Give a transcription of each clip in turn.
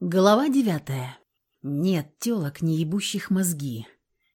Глава девятая. Нет телок, не ебущих мозги.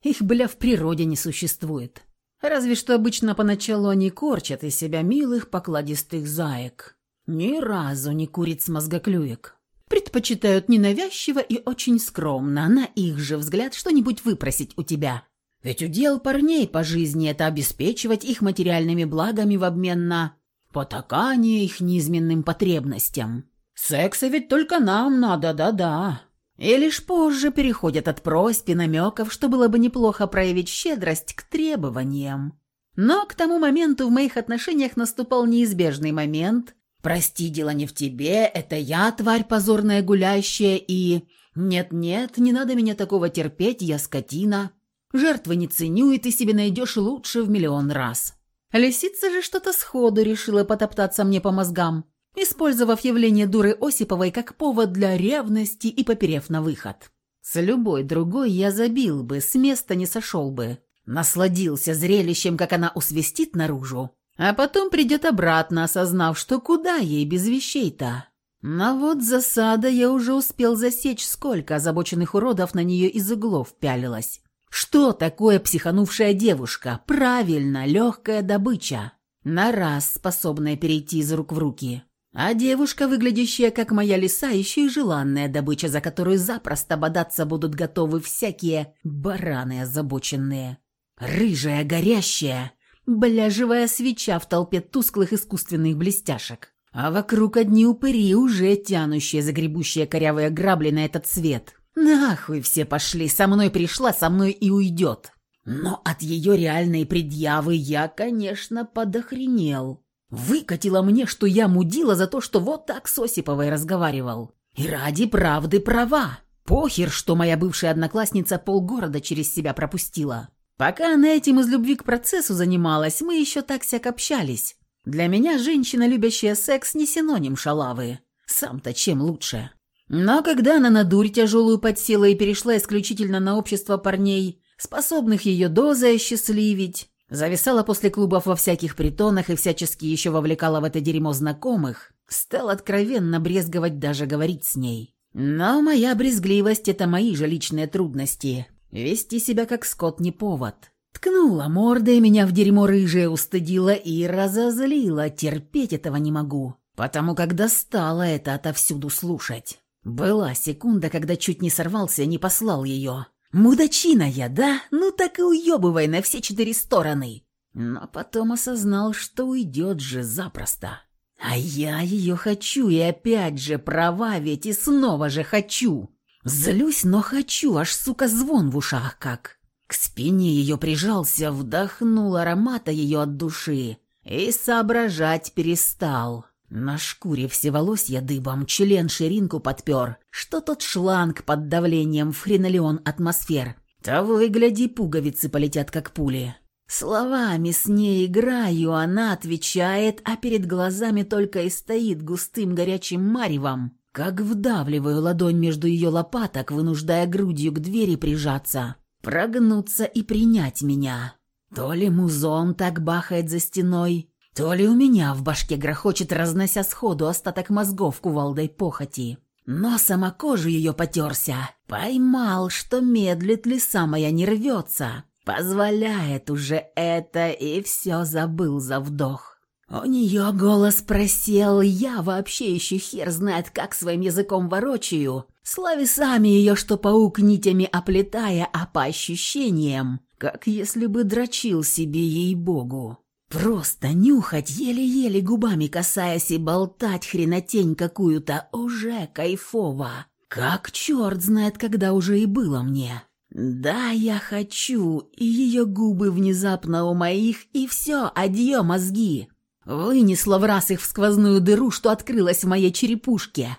Их, бля, в природе не существует. Разве что обычно поначалу они корчат из себя милых покладистых заек. Ни разу не куриц мозгоклюек. Предпочитают ненавязчиво и очень скромно, на их же взгляд, что-нибудь выпросить у тебя. Ведь удел парней по жизни – это обеспечивать их материальными благами в обмен на потакание их низменным потребностям. Секса ведь только нам надо, да-да. И лишь позже переходят от просьб и намеков, что было бы неплохо проявить щедрость к требованиям. Но к тому моменту в моих отношениях наступал неизбежный момент. «Прости, дело не в тебе, это я, тварь позорная гулящая, и...» «Нет-нет, не надо меня такого терпеть, я скотина. Жертвы не ценю, и ты себе найдешь лучше в миллион раз». Лисица же что-то сходу решила потоптаться мне по мозгам использовав явление дуры Осиповой как повод для ревности и поперев на выход. С любой другой я забил бы, с места не сошел бы. Насладился зрелищем, как она усвистит наружу, а потом придет обратно, осознав, что куда ей без вещей-то. Но вот засада я уже успел засечь, сколько озабоченных уродов на нее из углов пялилось. Что такое психанувшая девушка? Правильно, легкая добыча. На раз способная перейти из рук в руки. А девушка, выглядящая как моя лиса, еще и желанная добыча, за которую запросто бодаться будут готовы всякие бараны озабоченные. Рыжая, горящая, бля, живая свеча в толпе тусклых искусственных блестяшек. А вокруг одни упыри, уже тянущие, загребущие корявые грабли на этот свет. Нахуй все пошли, со мной пришла, со мной и уйдет. Но от ее реальной предъявы я, конечно, подохренел. Выкатила мне, что я мудила за то, что вот так с Осиповой разговаривал. И ради правды права. Похер, что моя бывшая одноклассница полгорода через себя пропустила. Пока она этим из любви к процессу занималась, мы еще так-сяк общались. Для меня женщина, любящая секс, не синоним шалавы. Сам-то чем лучше. Но когда она на дурь тяжелую подсела и перешла исключительно на общество парней, способных ее дозой осчастливить, Зависала после клубов во всяких притонах и всячески еще вовлекала в это дерьмо знакомых. Стал откровенно брезговать даже говорить с ней. Но моя брезгливость – это мои же личные трудности. Вести себя как скот не повод. Ткнула мордой, меня в дерьмо рыжее устыдила и разозлила. Терпеть этого не могу, потому как достало это отовсюду слушать. Была секунда, когда чуть не сорвался и не послал ее. Мудачина я, да? Ну так и уебывай на все четыре стороны. Но потом осознал, что уйдет же запросто. А я ее хочу, и опять же права ведь, и снова же хочу. Злюсь, но хочу, аж, сука, звон в ушах как. К спине ее прижался, вдохнул аромата ее от души и соображать перестал. На шкуре всеволосья дыбом член ширинку подпер, что тот шланг под давлением в хренолеон атмосфер. Того и гляди, пуговицы полетят как пули. Словами с ней играю, она отвечает, а перед глазами только и стоит густым горячим маревом, как вдавливаю ладонь между ее лопаток, вынуждая грудью к двери прижаться, прогнуться и принять меня. То ли музон так бахает за стеной, то ли у меня в башке грохочет, разнося сходу остаток мозгов кувалдой похоти. Но сама кожу ее потерся. Поймал, что медлит лиса моя не рвется. Позволяет уже это, и все забыл за вдох. У нее голос просел, я вообще еще хер знает, как своим языком ворочаю. Слави сами ее, что паук нитями оплетая, а по ощущениям, как если бы дрочил себе ей-богу. Просто нюхать, еле-еле губами касаясь и болтать хренотень какую-то уже кайфово. Как черт знает, когда уже и было мне. Да, я хочу, и ее губы внезапно у моих, и все, адье мозги. Вынесла в раз их в сквозную дыру, что открылась в моей черепушке.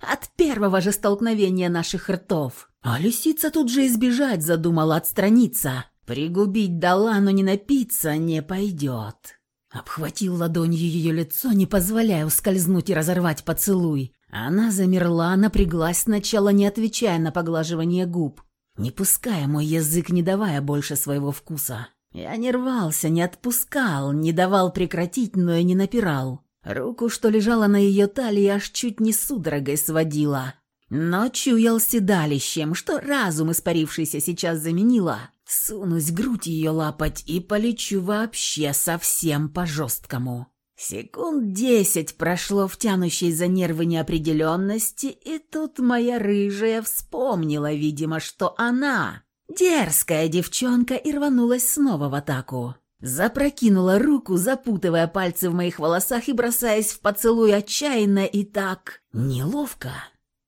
От первого же столкновения наших ртов. А лисица тут же избежать задумала отстраниться. Пригубить дала, но не напиться не пойдет. Обхватил ладонью ее лицо, не позволяя ускользнуть и разорвать поцелуй. Она замерла, напряглась сначала, не отвечая на поглаживание губ, не пуская мой язык, не давая больше своего вкуса. Я не рвался, не отпускал, не давал прекратить, но и не напирал. Руку, что лежала на ее талии, аж чуть не судорогой сводила. но чуял седалищем, что разум, испарившийся сейчас, заменила. Сунусь грудь ее лапать и полечу вообще совсем по-жесткому. Секунд десять прошло в тянущей за нервы неопределенности, и тут моя рыжая вспомнила, видимо, что она дерзкая девчонка и рванулась снова в атаку. Запрокинула руку, запутывая пальцы в моих волосах и бросаясь в поцелуй отчаянно и так неловко.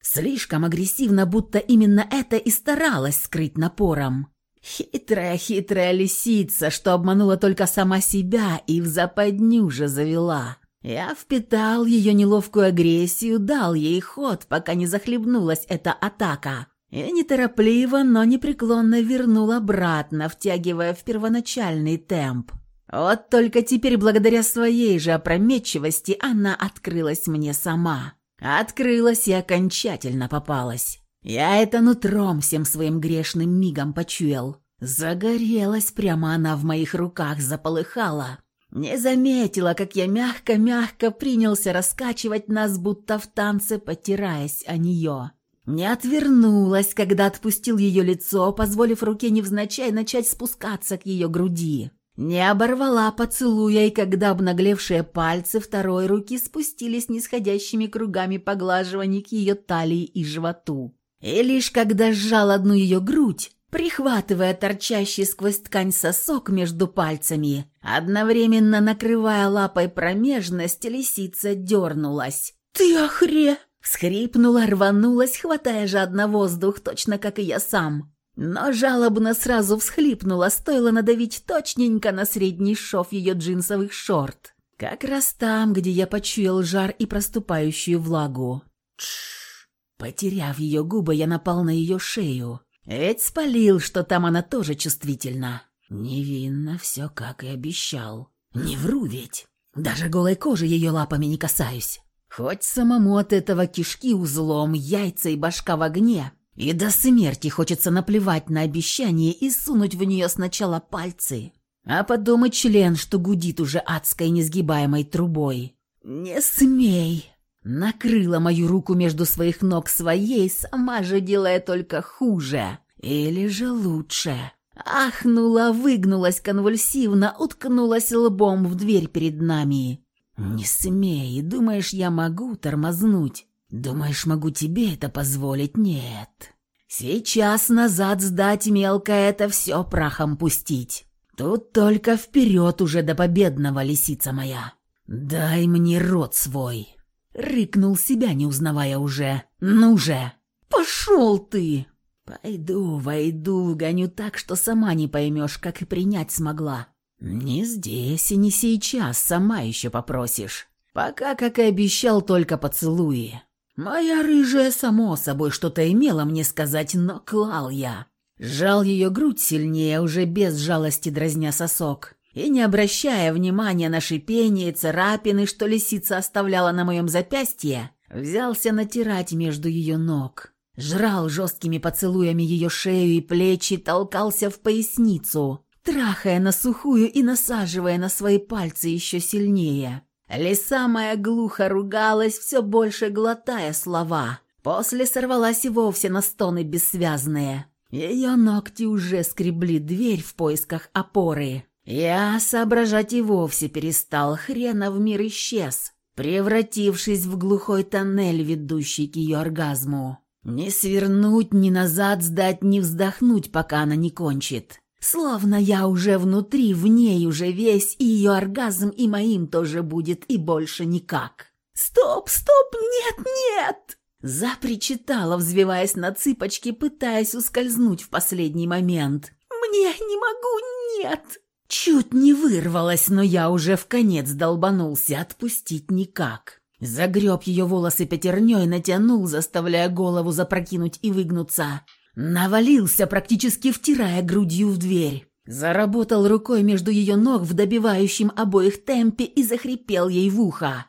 Слишком агрессивно, будто именно это и старалась скрыть напором. Хитрая-хитрая лисица, что обманула только сама себя и в западню же завела. Я впитал ее неловкую агрессию, дал ей ход, пока не захлебнулась эта атака. И неторопливо, но непреклонно вернул обратно, втягивая в первоначальный темп. Вот только теперь, благодаря своей же опрометчивости, она открылась мне сама. Открылась и окончательно попалась. Я это нутром всем своим грешным мигом почуял. Загорелась прямо она в моих руках, заполыхала. Не заметила, как я мягко-мягко принялся раскачивать нас, будто в танце, потираясь о нее. Не отвернулась, когда отпустил ее лицо, позволив руке невзначай начать спускаться к ее груди. Не оборвала поцелуя, и когда обнаглевшие пальцы второй руки спустились нисходящими кругами поглаживаний к ее талии и животу. И лишь когда сжал одну ее грудь, прихватывая торчащий сквозь ткань сосок между пальцами, одновременно накрывая лапой промежность, лисица дернулась. «Ты охре!» Всхрипнула, рванулась, хватая жадно воздух, точно как и я сам. Но жалобно сразу всхлипнула, стоило надавить точненько на средний шов ее джинсовых шорт. Как раз там, где я почуял жар и проступающую влагу. Тш. Потеряв ее губы, я напал на ее шею. Ведь спалил, что там она тоже чувствительна. Невинно все, как и обещал. Не вру ведь. Даже голой кожи ее лапами не касаюсь. Хоть самому от этого кишки узлом, яйца и башка в огне. И до смерти хочется наплевать на обещание и сунуть в нее сначала пальцы, а потом и член, что гудит уже адской несгибаемой трубой. «Не смей!» Накрыла мою руку между своих ног своей, сама же делая только хуже. Или же лучше. Ахнула, выгнулась конвульсивно, уткнулась лбом в дверь перед нами. «Не смей, думаешь, я могу тормознуть? Думаешь, могу тебе это позволить? Нет. Сейчас назад сдать мелко это все прахом пустить. Тут только вперед уже до победного, лисица моя. Дай мне рот свой». Рыкнул себя, не узнавая уже. «Ну же!» «Пошел ты!» «Пойду, войду, гоню так, что сама не поймешь, как и принять смогла. Не здесь и не сейчас, сама еще попросишь. Пока, как и обещал, только поцелуи. Моя рыжая, само собой, что-то имела мне сказать, но клал я. Жал ее грудь сильнее, уже без жалости дразня сосок и, не обращая внимания на шипение и царапины, что лисица оставляла на моем запястье, взялся натирать между ее ног. Жрал жесткими поцелуями ее шею и плечи, толкался в поясницу, трахая на сухую и насаживая на свои пальцы еще сильнее. Лиса моя глухо ругалась, все больше глотая слова. После сорвалась и вовсе на стоны бессвязные. Ее ногти уже скребли дверь в поисках опоры. Я соображать и вовсе перестал, хрена в мир исчез, превратившись в глухой тоннель, ведущий к ее оргазму. Не свернуть, ни назад сдать, ни вздохнуть, пока она не кончит. Словно я уже внутри, в ней уже весь, и ее оргазм и моим тоже будет, и больше никак. «Стоп, стоп, нет, нет!» Запричитала, взвиваясь на цыпочки, пытаясь ускользнуть в последний момент. «Мне не могу, нет!» Чуть не вырвалась, но я уже в конец долбанулся, отпустить никак. Загреб ее волосы пятерней, натянул, заставляя голову запрокинуть и выгнуться. Навалился, практически втирая грудью в дверь. Заработал рукой между ее ног в добивающем обоих темпе и захрипел ей в ухо.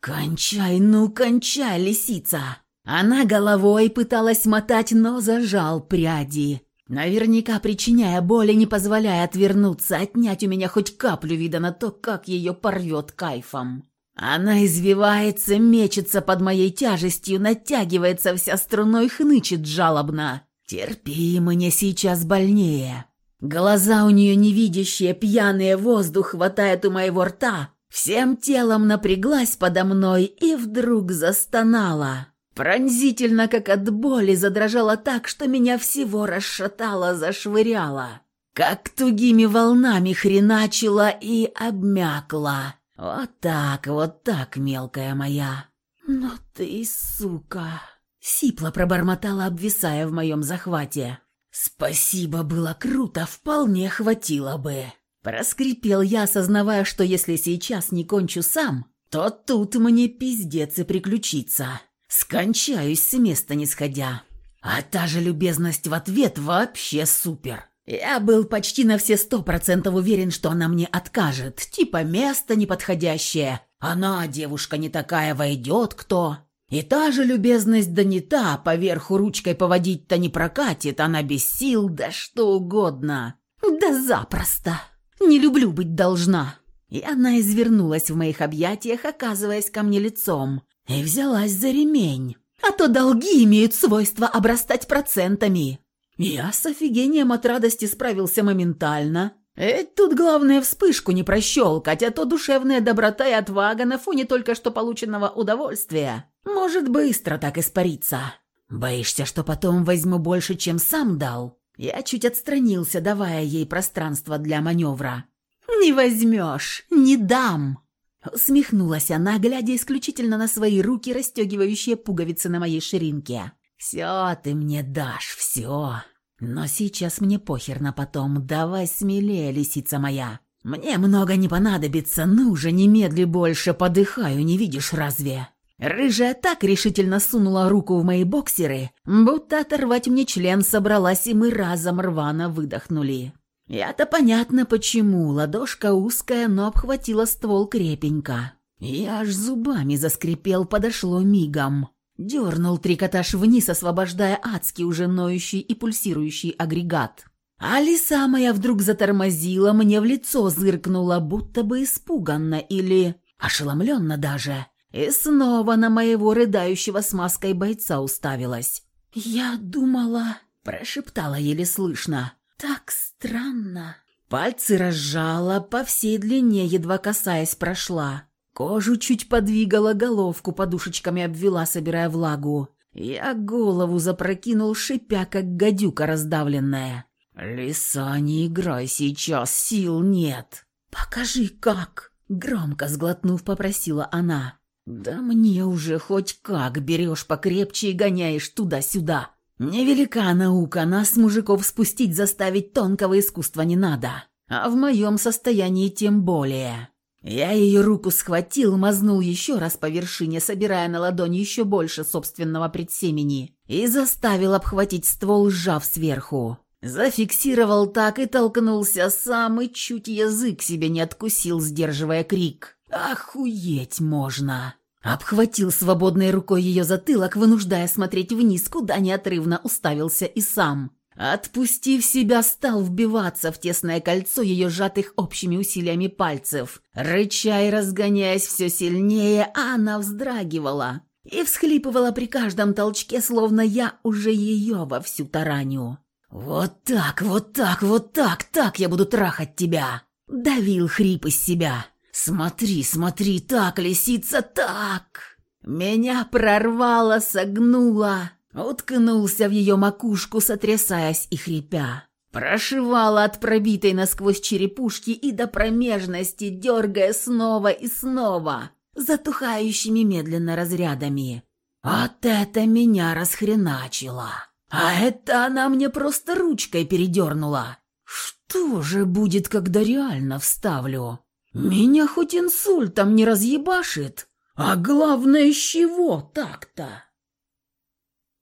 «Кончай, ну кончай, лисица!» Она головой пыталась мотать, но зажал пряди. Наверняка причиняя боль и не позволяя отвернуться, отнять у меня хоть каплю вида на то, как ее порвет кайфом. Она извивается, мечется под моей тяжестью, натягивается вся струной, хнычет жалобно. Терпи, мне сейчас больнее. Глаза у нее невидящие, пьяные, воздух хватает у моего рта. Всем телом напряглась подо мной и вдруг застонала. Пронзительно, как от боли, задрожала так, что меня всего расшатало, зашвыряло. Как тугими волнами хреначила и обмякла. Вот так, вот так, мелкая моя. «Ну ты, сука!» Сипла пробормотала, обвисая в моем захвате. «Спасибо, было круто, вполне хватило бы». Проскрипел я, осознавая, что если сейчас не кончу сам, то тут мне пиздец и приключится. Скончаюсь с места не сходя. А та же любезность в ответ вообще супер. Я был почти на все сто процентов уверен, что она мне откажет. Типа место неподходящее. Она, девушка не такая, войдет кто. И та же любезность да не та, поверху ручкой поводить-то не прокатит, она без сил, да что угодно. Да запросто. Не люблю быть должна. И она извернулась в моих объятиях, оказываясь ко мне лицом, и взялась за ремень. А то долги имеют свойство обрастать процентами. Я с офигением от радости справился моментально. Ведь тут главное вспышку не прощелкать, а то душевная доброта и отвага на фоне только что полученного удовольствия может быстро так испариться. Боишься, что потом возьму больше, чем сам дал? Я чуть отстранился, давая ей пространство для маневра. «Не возьмешь, не дам!» Усмехнулась она, глядя исключительно на свои руки, расстегивающие пуговицы на моей ширинке. «Все ты мне дашь, все!» Но сейчас мне похер на потом, давай смелее, лисица моя. Мне много не понадобится, ну же, немедли больше, подыхаю, не видишь разве?» Рыжая так решительно сунула руку в мои боксеры, будто оторвать мне член собралась, и мы разом рвано выдохнули. Я-то понятно почему, ладошка узкая, но обхватила ствол крепенько. Я аж зубами заскрипел, подошло мигом. Дернул трикотаж вниз, освобождая адский уже ноющий и пульсирующий агрегат. А лиса моя вдруг затормозила, мне в лицо зыркнула, будто бы испуганно или ошеломленно даже. И снова на моего рыдающего с маской бойца уставилась. «Я думала...» – прошептала еле слышно. «Так странно». Пальцы разжала, по всей длине, едва касаясь, прошла. Кожу чуть подвигала, головку подушечками обвела, собирая влагу. Я голову запрокинул, шипя, как гадюка раздавленная. «Лиса, не играй сейчас, сил нет!» «Покажи, как!» Громко сглотнув, попросила она. «Да мне уже хоть как берешь покрепче и гоняешь туда-сюда. Невелика наука, нас, мужиков, спустить заставить тонкого искусства не надо. А в моем состоянии тем более. Я ее руку схватил, мазнул еще раз по вершине, собирая на ладонь еще больше собственного предсемени, и заставил обхватить ствол, сжав сверху. Зафиксировал так и толкнулся сам, и чуть язык себе не откусил, сдерживая крик. «Охуеть можно!» Обхватил свободной рукой ее затылок, вынуждая смотреть вниз, куда неотрывно уставился и сам. Отпустив себя, стал вбиваться в тесное кольцо ее сжатых общими усилиями пальцев. Рыча и разгоняясь все сильнее, а она вздрагивала и всхлипывала при каждом толчке, словно я уже ее вовсю тараню. «Вот так, вот так, вот так, так я буду трахать тебя!» Давил хрип из себя. «Смотри, смотри, так, лисица, так!» Меня прорвало, согнуло, Уткнулся в ее макушку, сотрясаясь и хрипя. Прошивала от пробитой насквозь черепушки и до промежности, дергая снова и снова, затухающими медленно разрядами. Вот это меня расхреначило. А это она мне просто ручкой передернула. Что же будет, когда реально вставлю? Меня хоть инсультом не разъебашит, а главное, с чего так-то?